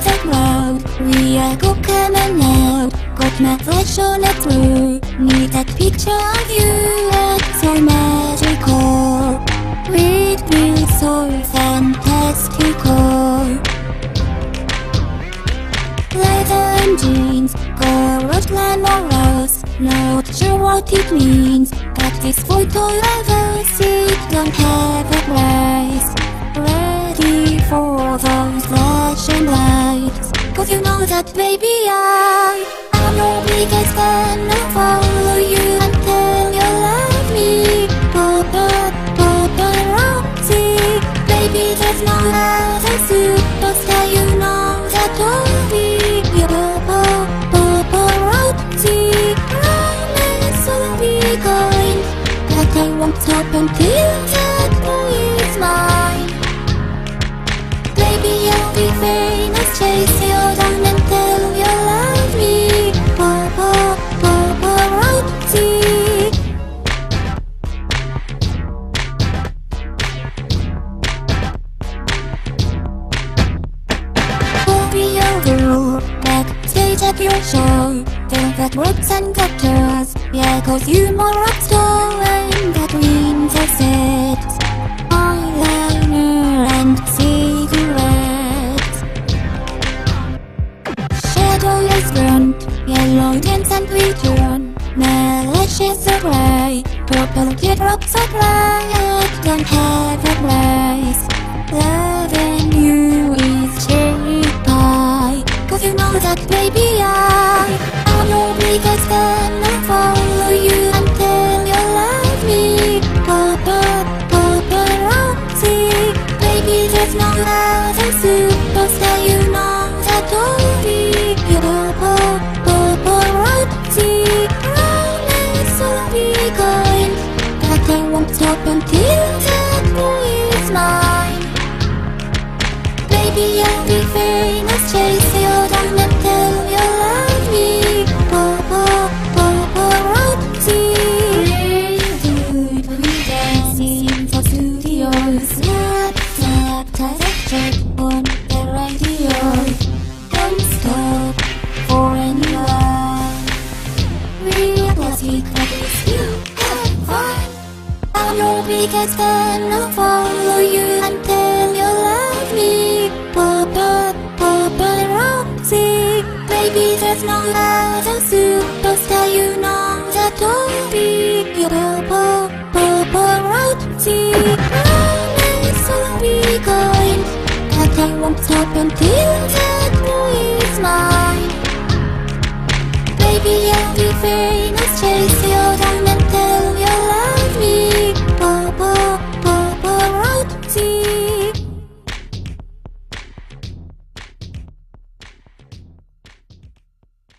proud We are go coming out Got my flash on it through Need that picture of you It's so magical Read me so fantastical Leather and jeans Garage glamorous. Not sure what it means Got this photo us It don't have that baby I I'm your biggest fan I'll follow you until you love me. Papa, Papa Roxy. Baby there's no other superstar You know that only you Papa, Papa Roxy. Romance will be going. But I won't stop until We'll be over backstage at your show. Velvet ropes and gutters, yeah, cause you more rock star and that means I said eyeliner and cigarettes. Shadow is burnt, yellow tints and return. Are gray, purple teardrops are bright. Don't have biggest fan, I'll follow you until Baby, there's no other superstar, you know that only you. Papa, paparazzi. Romance will be going, but I won't stop until that boy is mine. Baby, I'll be famous.